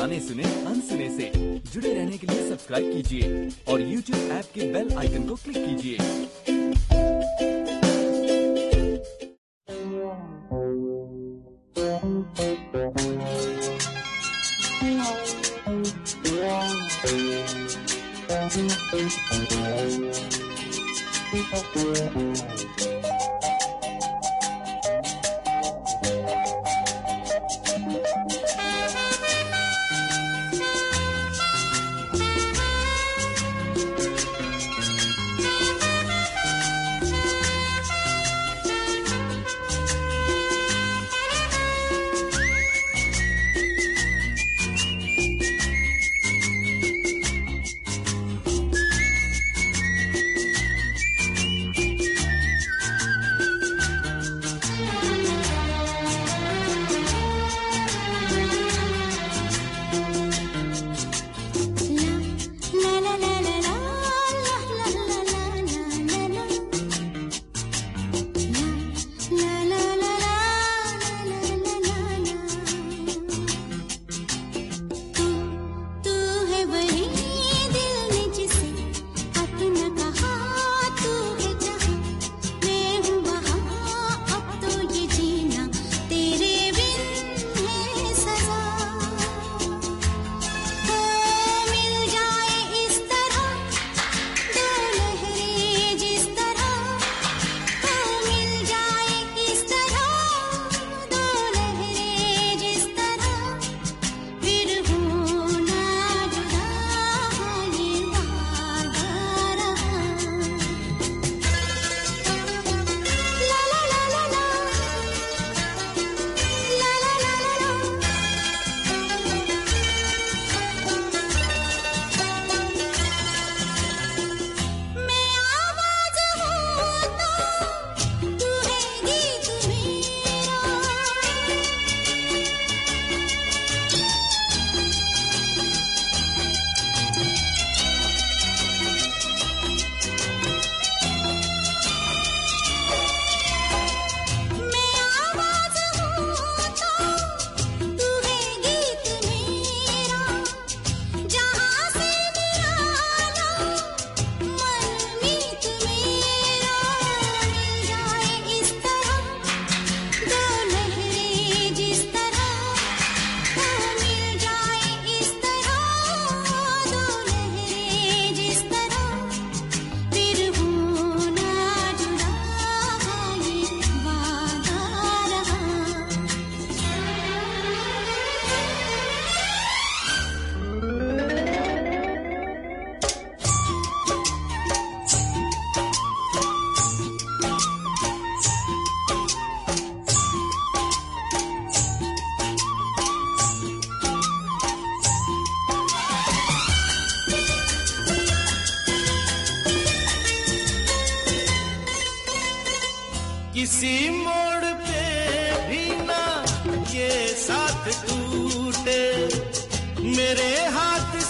जाने सुने अनसुने से जुड़े रहने के लिए सब्सक्राइब कीजिए और YouTube ऐप के बेल आइकन को क्लिक कीजिए किसी मोड़ पे भी ना ये साथ टूटे। मेरे हाथ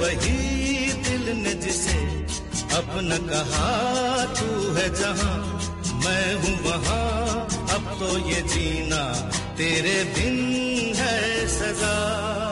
वही दिल ने जिसे अपना कहा, तू है जहाँ, मैं हूँ वहाँ, अब तो ये जीना तेरे बिन है सजा।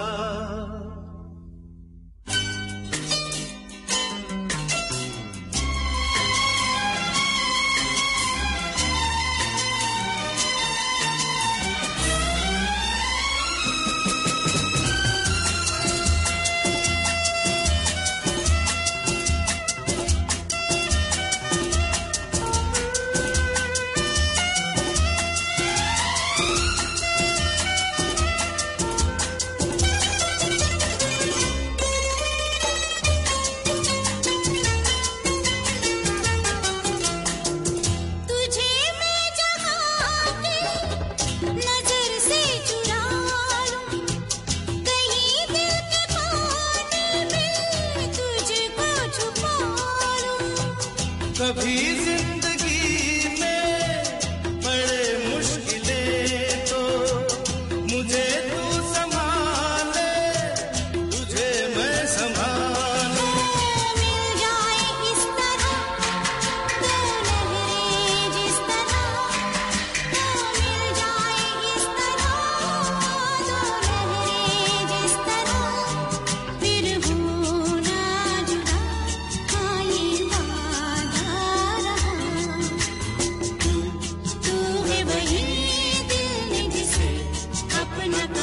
कभी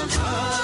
न कहा